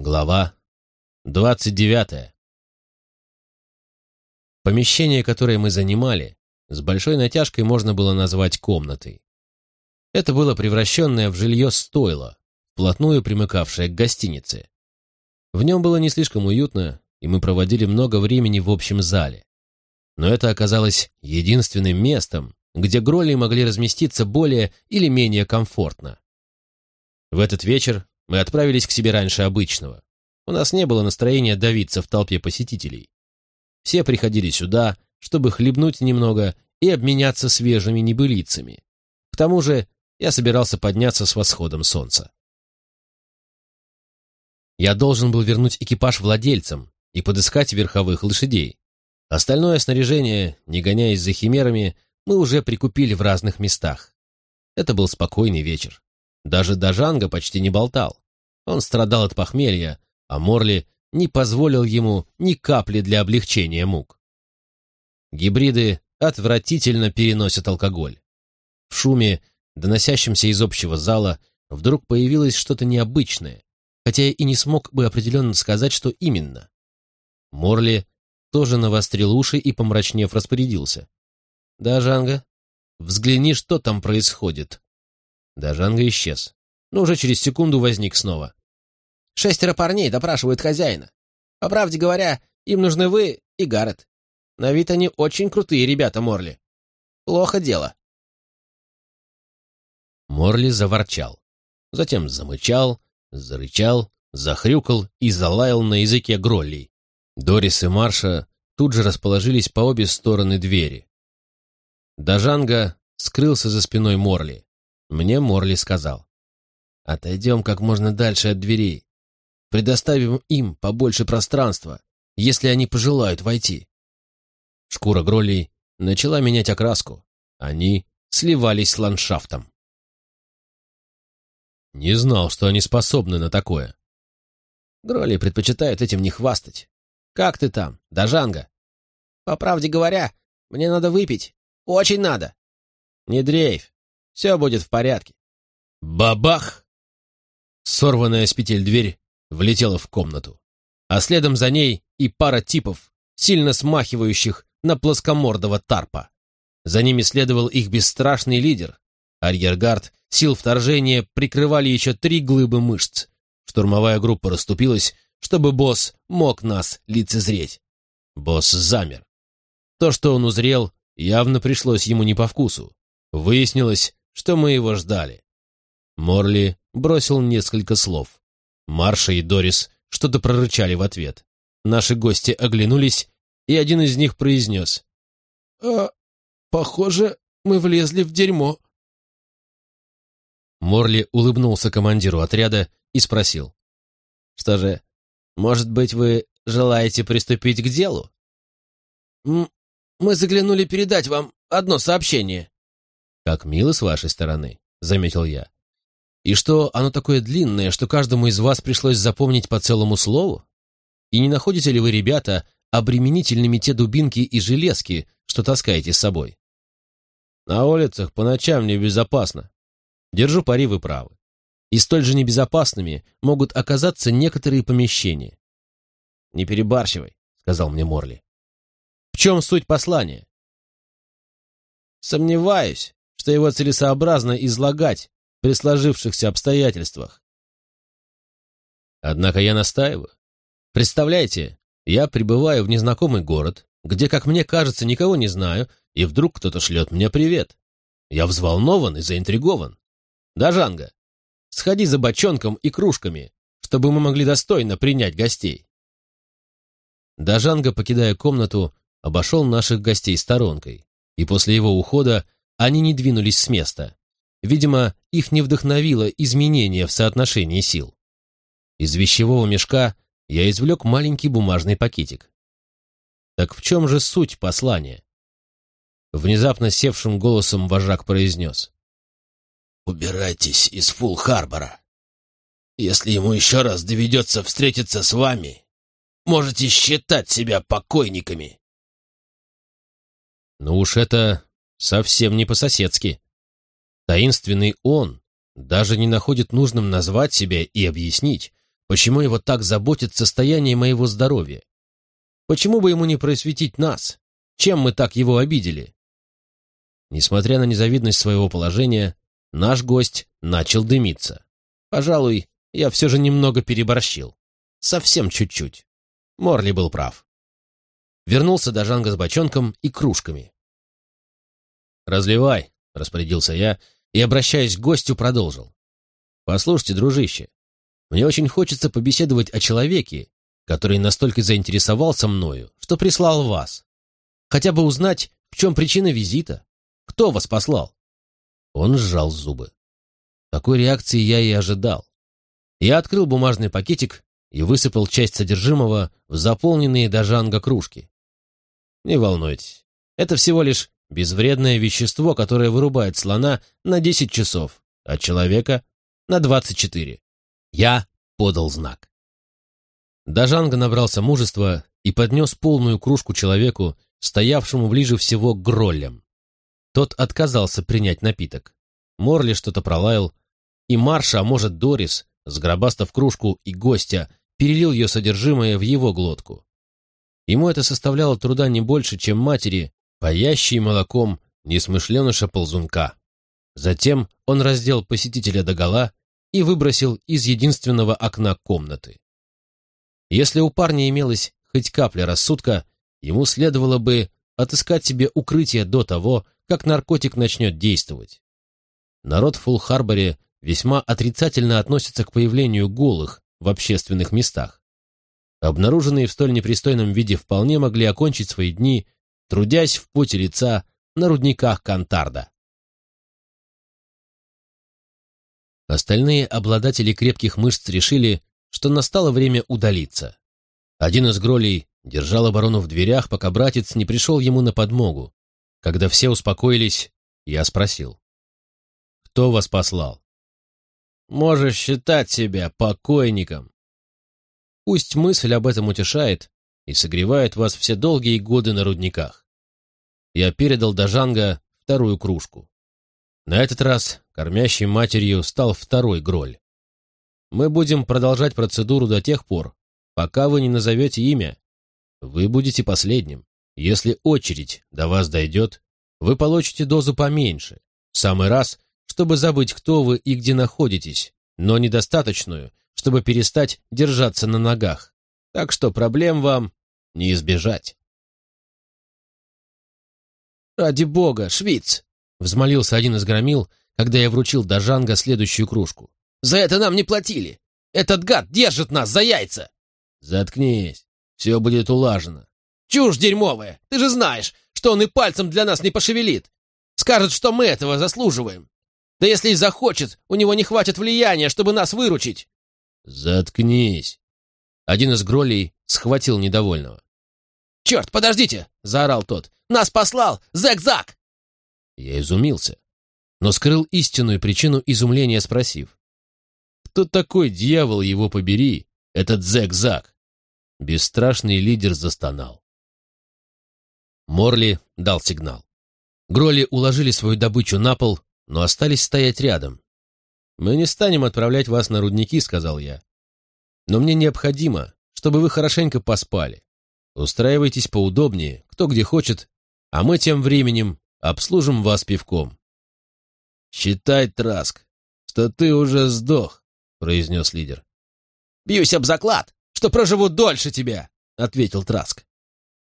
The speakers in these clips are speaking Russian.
Глава двадцать девятая. Помещение, которое мы занимали, с большой натяжкой можно было назвать комнатой. Это было превращенное в жилье стойло, вплотную примыкавшее к гостинице. В нем было не слишком уютно, и мы проводили много времени в общем зале. Но это оказалось единственным местом, где Гролли могли разместиться более или менее комфортно. В этот вечер мы отправились к себе раньше обычного. У нас не было настроения давиться в толпе посетителей. Все приходили сюда, чтобы хлебнуть немного и обменяться свежими небылицами. К тому же я собирался подняться с восходом солнца. Я должен был вернуть экипаж владельцам и подыскать верховых лошадей. Остальное снаряжение, не гоняясь за химерами, мы уже прикупили в разных местах. Это был спокойный вечер. Даже Дажанга почти не болтал. Он страдал от похмелья, а Морли не позволил ему ни капли для облегчения мук. Гибриды отвратительно переносят алкоголь. В шуме, доносящемся из общего зала, вдруг появилось что-то необычное, хотя и не смог бы определенно сказать, что именно. Морли тоже навострил уши и, помрачнев, распорядился. «Да, Жанга, взгляни, что там происходит». Дажанга исчез, но уже через секунду возник снова. «Шестеро парней допрашивают хозяина. По правде говоря, им нужны вы и Гаррет. На вид они очень крутые ребята, Морли. Плохо дело». Морли заворчал, затем замычал, зарычал, захрюкал и залаял на языке гроллей. Дорис и Марша тут же расположились по обе стороны двери. Дажанга скрылся за спиной Морли. Мне Морли сказал. «Отойдем как можно дальше от дверей. Предоставим им побольше пространства, если они пожелают войти». Шкура Гроллей начала менять окраску. Они сливались с ландшафтом. Не знал, что они способны на такое. Гролли предпочитают этим не хвастать. «Как ты там, Дажанга?» «По правде говоря, мне надо выпить. Очень надо». «Не дрейф. Все будет в порядке. Бабах! Сорванная с петель дверь влетела в комнату. А следом за ней и пара типов, сильно смахивающих на плоскомордого тарпа. За ними следовал их бесстрашный лидер. Арьергард сил вторжения прикрывали еще три глыбы мышц. Штурмовая группа расступилась, чтобы босс мог нас лицезреть. Босс замер. То, что он узрел, явно пришлось ему не по вкусу. Выяснилось, что мы его ждали. Морли бросил несколько слов. Марша и Дорис что-то прорычали в ответ. Наши гости оглянулись, и один из них произнес. «А, похоже, мы влезли в дерьмо». Морли улыбнулся командиру отряда и спросил. «Что же, может быть, вы желаете приступить к делу?» «Мы заглянули передать вам одно сообщение», «Как мило с вашей стороны», — заметил я. «И что оно такое длинное, что каждому из вас пришлось запомнить по целому слову? И не находите ли вы, ребята, обременительными те дубинки и железки, что таскаете с собой?» «На улицах по ночам небезопасно. Держу пари, вы правы. И столь же небезопасными могут оказаться некоторые помещения». «Не перебарщивай», — сказал мне Морли. «В чем суть послания?» «Сомневаюсь, что его целесообразно излагать при сложившихся обстоятельствах. Однако я настаиваю. Представляете, я прибываю в незнакомый город, где, как мне кажется, никого не знаю, и вдруг кто-то шлет мне привет. Я взволнован и заинтригован. Да, Жанга, сходи за бочонком и кружками, чтобы мы могли достойно принять гостей. Дажанга, покидая комнату, обошел наших гостей сторонкой, и после его ухода они не двинулись с места. Видимо, их не вдохновило изменение в соотношении сил. Из вещевого мешка я извлек маленький бумажный пакетик. Так в чем же суть послания? Внезапно севшим голосом вожак произнес. «Убирайтесь из Фулл-Харбора. Если ему еще раз доведется встретиться с вами, можете считать себя покойниками». Ну уж это Совсем не по-соседски. Таинственный он даже не находит нужным назвать себя и объяснить, Почему его так заботит состояние моего здоровья? Почему бы ему не просветить нас? Чем мы так его обидели? Несмотря на незавидность своего положения, наш гость начал дымиться. Пожалуй, я все же немного переборщил. Совсем чуть-чуть. Морли был прав. Вернулся Дажанга с бочонком и кружками. «Разливай», — распорядился я, и, обращаясь к гостю, продолжил. «Послушайте, дружище, мне очень хочется побеседовать о человеке, который настолько заинтересовался мною, что прислал вас. Хотя бы узнать, в чем причина визита. Кто вас послал?» Он сжал зубы. Такой реакции я и ожидал. Я открыл бумажный пакетик и высыпал часть содержимого в заполненные до жанга кружки. Не волнуйтесь, это всего лишь безвредное вещество, которое вырубает слона на 10 часов, а человека на 24. Я подал знак. Дажанга набрался мужества и поднес полную кружку человеку, стоявшему ближе всего к гроллям. Тот отказался принять напиток. Морли что-то пролаял, и Марша, а может Дорис, сгробастав кружку и гостя, перелил ее содержимое в его глотку. Ему это составляло труда не больше, чем матери, паящей молоком несмышленыша-ползунка. Затем он раздел посетителя догола и выбросил из единственного окна комнаты. Если у парня имелась хоть капля рассудка, ему следовало бы отыскать себе укрытие до того, как наркотик начнет действовать. Народ в Фулл-Харборе весьма отрицательно относится к появлению голых в общественных местах. Обнаруженные в столь непристойном виде вполне могли окончить свои дни, трудясь в поте лица на рудниках Кантарда. Остальные обладатели крепких мышц решили, что настало время удалиться. Один из гролей держал оборону в дверях, пока братец не пришел ему на подмогу. Когда все успокоились, я спросил. «Кто вас послал?» Можешь считать себя покойником. Пусть мысль об этом утешает и согревает вас все долгие годы на рудниках. Я передал Дажанга вторую кружку. На этот раз кормящей матерью стал второй гроль. Мы будем продолжать процедуру до тех пор, пока вы не назовете имя. Вы будете последним. Если очередь до вас дойдет, вы получите дозу поменьше, в самый раз чтобы забыть, кто вы и где находитесь, но недостаточную, чтобы перестать держаться на ногах. Так что проблем вам не избежать. «Ради бога, швиц!» — взмолился один из громил, когда я вручил Дажанга следующую кружку. «За это нам не платили! Этот гад держит нас за яйца!» «Заткнись, все будет улажено». «Чушь дерьмовая! Ты же знаешь, что он и пальцем для нас не пошевелит! Скажет, что мы этого заслуживаем!» Да если и захочет, у него не хватит влияния, чтобы нас выручить!» «Заткнись!» Один из гролей схватил недовольного. «Черт, подождите!» — заорал тот. «Нас послал Зэк-Зак!» Я изумился, но скрыл истинную причину изумления, спросив. «Кто такой, дьявол его побери, этот Зэк-Зак?» Бесстрашный лидер застонал. Морли дал сигнал. Гроли уложили свою добычу на пол, но остались стоять рядом. «Мы не станем отправлять вас на рудники», — сказал я. «Но мне необходимо, чтобы вы хорошенько поспали. Устраивайтесь поудобнее, кто где хочет, а мы тем временем обслужим вас пивком». «Считай, Траск, что ты уже сдох», — произнес лидер. «Бьюсь об заклад, что проживу дольше тебя», — ответил Траск.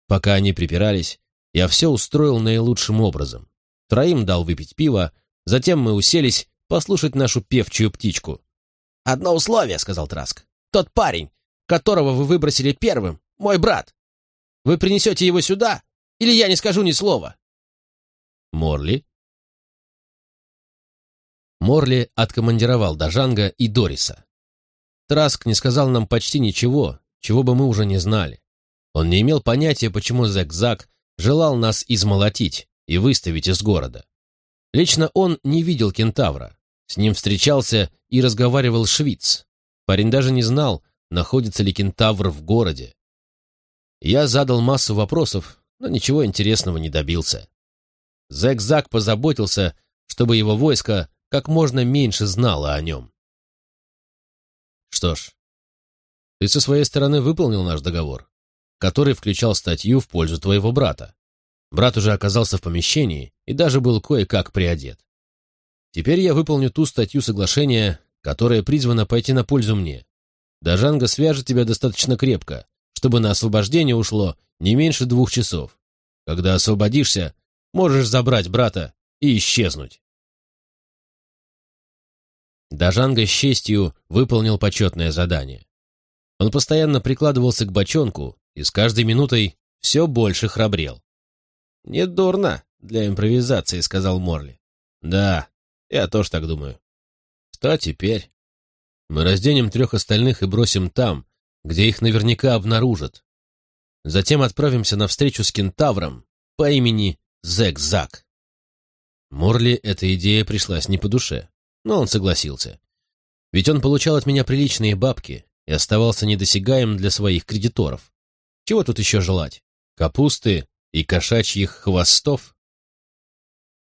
Пока они припирались, я все устроил наилучшим образом. Троим дал выпить пиво, Затем мы уселись послушать нашу певчую птичку. «Одно условие», — сказал Траск. «Тот парень, которого вы выбросили первым, мой брат. Вы принесете его сюда, или я не скажу ни слова?» «Морли?» Морли откомандировал Дажанга и Дориса. Траск не сказал нам почти ничего, чего бы мы уже не знали. Он не имел понятия, почему Зэк-Зак желал нас измолотить и выставить из города. Лично он не видел кентавра. С ним встречался и разговаривал швиц. Парень даже не знал, находится ли кентавр в городе. Я задал массу вопросов, но ничего интересного не добился. Зэк-Зак позаботился, чтобы его войско как можно меньше знало о нем. Что ж, Ты со своей стороны выполнил наш договор, который включал статью в пользу твоего брата. Брат уже оказался в помещении и даже был кое-как приодет. Теперь я выполню ту статью соглашения, которая призвана пойти на пользу мне. Дажанга свяжет тебя достаточно крепко, чтобы на освобождение ушло не меньше двух часов. Когда освободишься, можешь забрать брата и исчезнуть. Дажанга с честью выполнил почетное задание. Он постоянно прикладывался к бочонку и с каждой минутой все больше храбрел. «Не дурно для импровизации», — сказал Морли. «Да, я тоже так думаю». «Что теперь?» «Мы разденем трех остальных и бросим там, где их наверняка обнаружат. Затем отправимся на встречу с кентавром по имени Зек-Зак». Морли эта идея пришлась не по душе, но он согласился. Ведь он получал от меня приличные бабки и оставался недосягаем для своих кредиторов. Чего тут еще желать? Капусты и кошачьих хвостов?